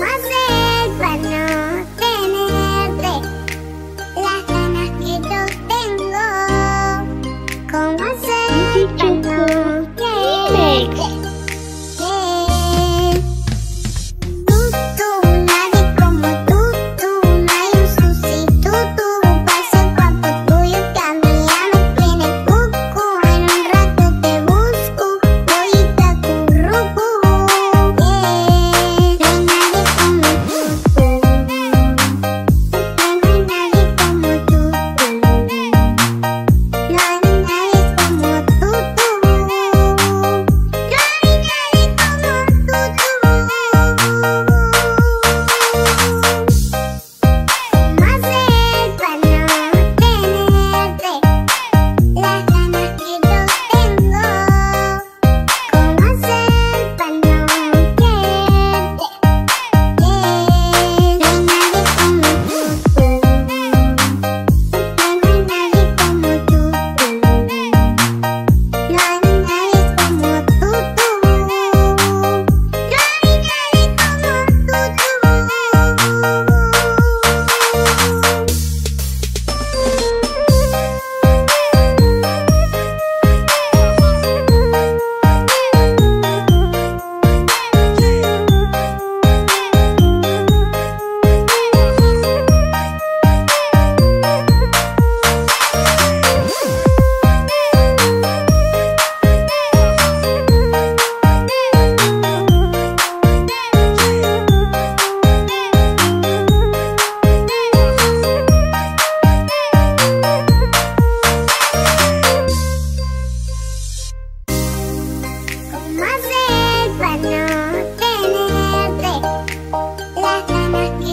Más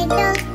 的